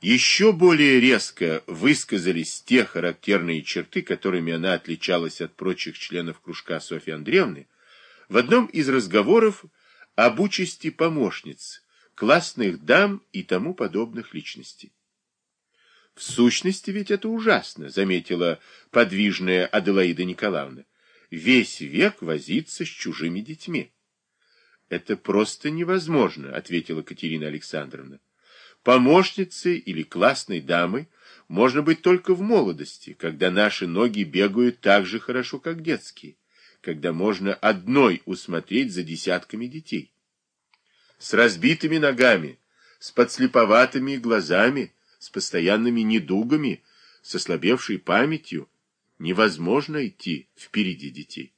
еще более резко высказались те характерные черты, которыми она отличалась от прочих членов кружка Софьи Андреевны, в одном из разговоров об участи помощниц, классных дам и тому подобных личностей. В сущности ведь это ужасно, заметила подвижная Аделаида Николаевна. Весь век возиться с чужими детьми. Это просто невозможно, ответила Катерина Александровна. Помощницей или классной дамой можно быть только в молодости, когда наши ноги бегают так же хорошо, как детские, когда можно одной усмотреть за десятками детей. С разбитыми ногами, с подслеповатыми глазами, с постоянными недугами, с ослабевшей памятью, невозможно идти впереди детей.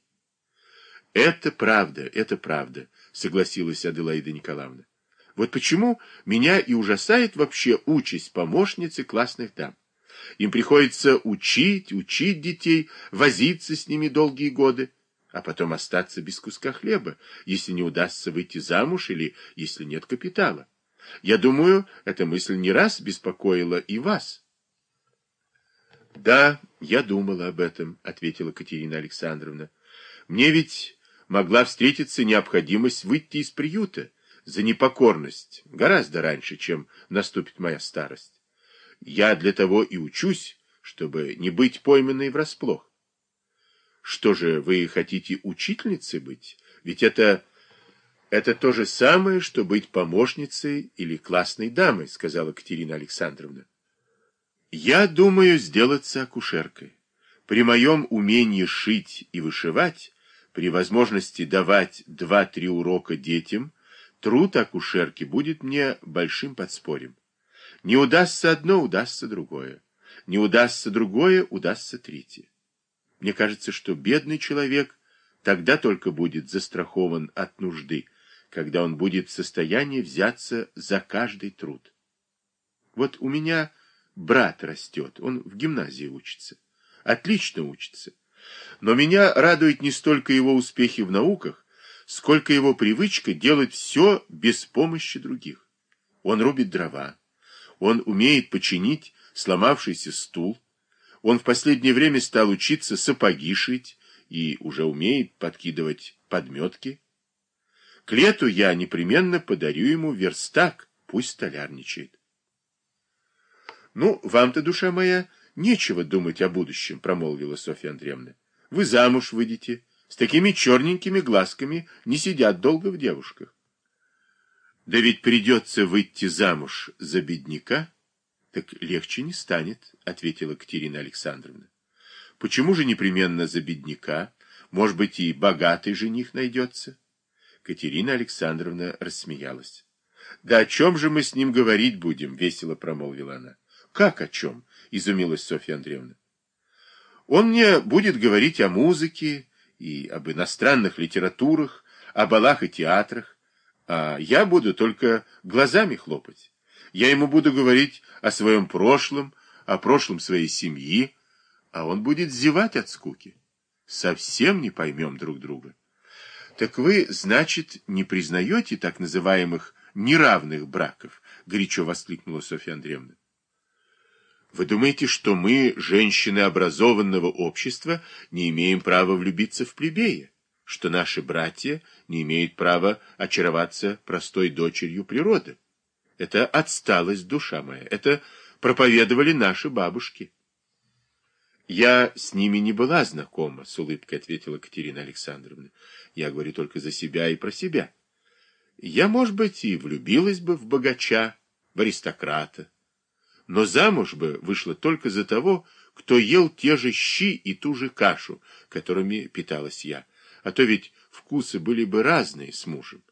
Это правда, это правда, согласилась Аделаида Николаевна. Вот почему меня и ужасает вообще участь помощницы классных дам. Им приходится учить, учить детей, возиться с ними долгие годы, а потом остаться без куска хлеба, если не удастся выйти замуж или если нет капитала. Я думаю, эта мысль не раз беспокоила и вас. Да, я думала об этом, ответила Катерина Александровна. Мне ведь могла встретиться необходимость выйти из приюта за непокорность гораздо раньше, чем наступит моя старость. Я для того и учусь, чтобы не быть пойманной врасплох. Что же, вы хотите учительницей быть? Ведь это... это то же самое, что быть помощницей или классной дамой, сказала Катерина Александровна. Я думаю сделаться акушеркой. При моем умении шить и вышивать, при возможности давать два-три урока детям, Труд акушерки будет мне большим подспорьем. Не удастся одно, удастся другое. Не удастся другое, удастся третье. Мне кажется, что бедный человек тогда только будет застрахован от нужды, когда он будет в состоянии взяться за каждый труд. Вот у меня брат растет, он в гимназии учится. Отлично учится. Но меня радует не столько его успехи в науках, сколько его привычка делать все без помощи других. Он рубит дрова, он умеет починить сломавшийся стул, он в последнее время стал учиться сапоги шить и уже умеет подкидывать подметки. К лету я непременно подарю ему верстак, пусть столярничает. Ну, вам-то, душа моя, нечего думать о будущем, промолвила Софья Андреевна. Вы замуж выйдете, с такими черненькими глазками не сидят долго в девушках. Да ведь придется выйти замуж за бедняка, так легче не станет, ответила Катерина Александровна. Почему же непременно за бедняка? Может быть, и богатый жених найдется? Катерина Александровна рассмеялась. Да о чем же мы с ним говорить будем? Весело промолвила она. Как о чем? Изумилась Софья Андреевна. Он мне будет говорить о музыке, и об иностранных литературах, о балах и театрах, а я буду только глазами хлопать. Я ему буду говорить о своем прошлом, о прошлом своей семьи, а он будет зевать от скуки. Совсем не поймем друг друга. Так вы, значит, не признаете так называемых неравных браков? Горячо воскликнула Софья Андреевна. Вы думаете, что мы, женщины образованного общества, не имеем права влюбиться в плебея? Что наши братья не имеют права очароваться простой дочерью природы? Это отсталость, душа моя. Это проповедовали наши бабушки. Я с ними не была знакома, с улыбкой ответила Катерина Александровна. Я говорю только за себя и про себя. Я, может быть, и влюбилась бы в богача, в аристократа, но замуж бы вышла только за того, кто ел те же щи и ту же кашу, которыми питалась я. А то ведь вкусы были бы разные с мужем.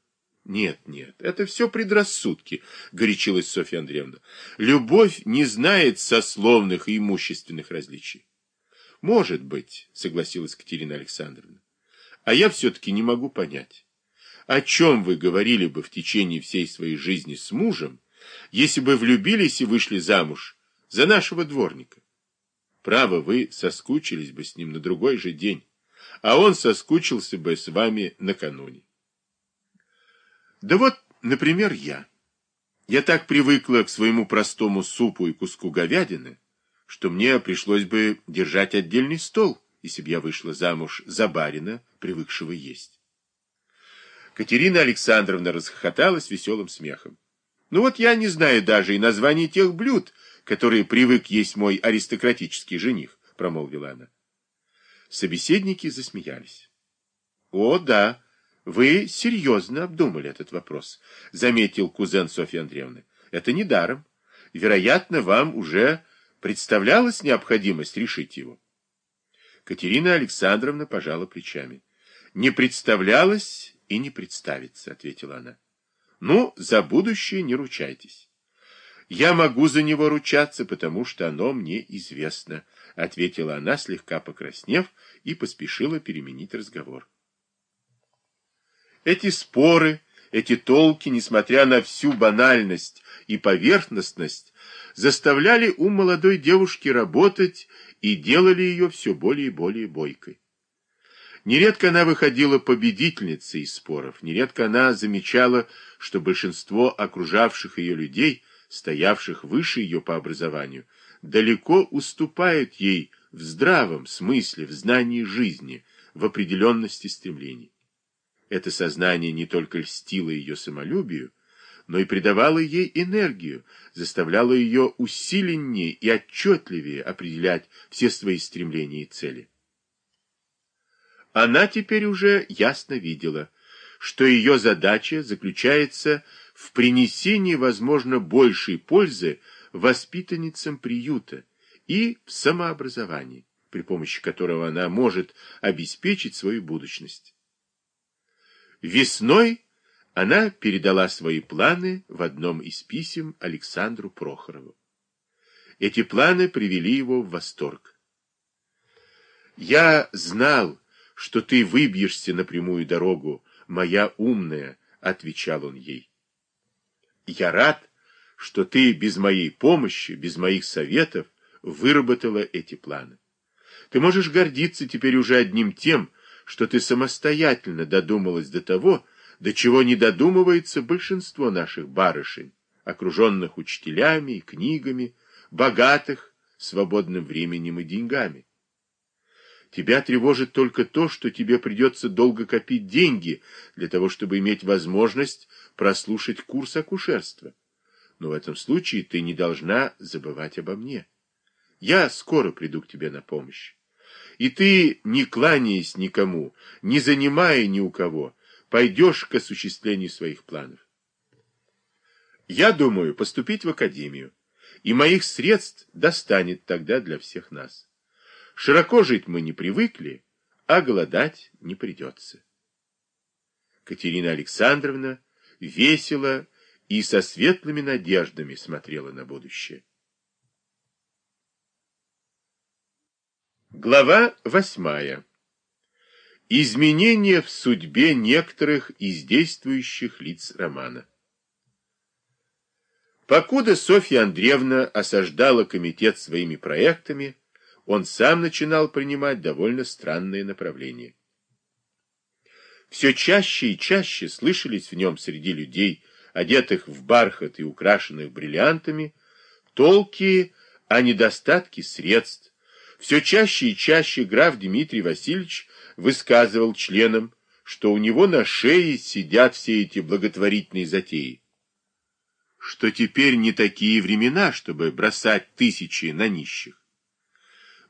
Нет, нет, это все предрассудки, горячилась Софья Андреевна. Любовь не знает сословных и имущественных различий. Может быть, согласилась Катерина Александровна. А я все-таки не могу понять, о чем вы говорили бы в течение всей своей жизни с мужем, если бы влюбились и вышли замуж за нашего дворника. Право, вы соскучились бы с ним на другой же день, а он соскучился бы с вами накануне. Да вот, например, я. Я так привыкла к своему простому супу и куску говядины, что мне пришлось бы держать отдельный стол, если бы я вышла замуж за барина, привыкшего есть. Катерина Александровна расхохоталась веселым смехом. Ну вот я не знаю даже и названий тех блюд, которые привык есть мой аристократический жених, промолвила она. Собеседники засмеялись. О, да, вы серьезно обдумали этот вопрос, заметил кузен Софьи Андреевны. Это не даром. Вероятно, вам уже представлялась необходимость решить его. Катерина Александровна пожала плечами. Не представлялась и не представится, ответила она. Ну, за будущее не ручайтесь. Я могу за него ручаться, потому что оно мне известно, ответила она, слегка покраснев, и поспешила переменить разговор. Эти споры, эти толки, несмотря на всю банальность и поверхностность, заставляли ум молодой девушки работать и делали ее все более и более бойкой. Нередко она выходила победительницей из споров, нередко она замечала, что большинство окружавших ее людей, стоявших выше ее по образованию, далеко уступают ей в здравом смысле, в знании жизни, в определенности стремлений. Это сознание не только льстило ее самолюбию, но и придавало ей энергию, заставляло ее усиленнее и отчетливее определять все свои стремления и цели. Она теперь уже ясно видела, что ее задача заключается в принесении, возможно, большей пользы воспитанницам приюта и в самообразовании, при помощи которого она может обеспечить свою будущность. Весной она передала свои планы в одном из писем Александру Прохорову. Эти планы привели его в восторг. «Я знал, что ты выбьешься на прямую дорогу, моя умная», — отвечал он ей. «Я рад, что ты без моей помощи, без моих советов выработала эти планы. Ты можешь гордиться теперь уже одним тем, что ты самостоятельно додумалась до того, до чего не додумывается большинство наших барышень, окруженных учителями и книгами, богатых свободным временем и деньгами. Тебя тревожит только то, что тебе придется долго копить деньги для того, чтобы иметь возможность прослушать курс акушерства. Но в этом случае ты не должна забывать обо мне. Я скоро приду к тебе на помощь. И ты, не кланяясь никому, не занимая ни у кого, пойдешь к осуществлению своих планов. Я думаю поступить в академию, и моих средств достанет тогда для всех нас. Широко жить мы не привыкли, а голодать не придется. Катерина Александровна весело и со светлыми надеждами смотрела на будущее. Глава восьмая. Изменения в судьбе некоторых из действующих лиц романа. Покуда Софья Андреевна осаждала комитет своими проектами, он сам начинал принимать довольно странные направления. Все чаще и чаще слышались в нем среди людей, одетых в бархат и украшенных бриллиантами, толки о недостатке средств. Все чаще и чаще граф Дмитрий Васильевич высказывал членам, что у него на шее сидят все эти благотворительные затеи, что теперь не такие времена, чтобы бросать тысячи на нищих.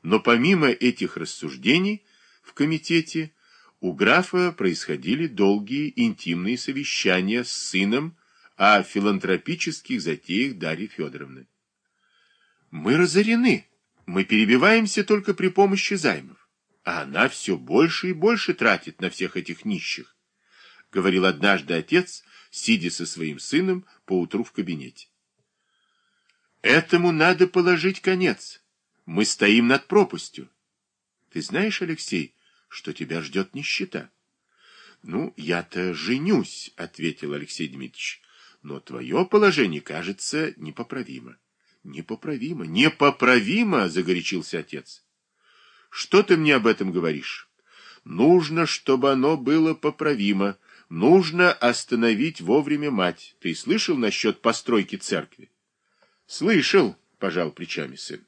Но помимо этих рассуждений в комитете у графа происходили долгие интимные совещания с сыном о филантропических затеях Дарьи Федоровны. «Мы разорены, мы перебиваемся только при помощи займов, а она все больше и больше тратит на всех этих нищих», говорил однажды отец, сидя со своим сыном поутру в кабинете. «Этому надо положить конец». Мы стоим над пропастью. Ты знаешь, Алексей, что тебя ждет нищета? Ну, я-то женюсь, ответил Алексей Дмитриевич. Но твое положение, кажется, непоправимо. Непоправимо, непоправимо, загорячился отец. Что ты мне об этом говоришь? Нужно, чтобы оно было поправимо, Нужно остановить вовремя мать. Ты слышал насчет постройки церкви? Слышал, пожал плечами сын.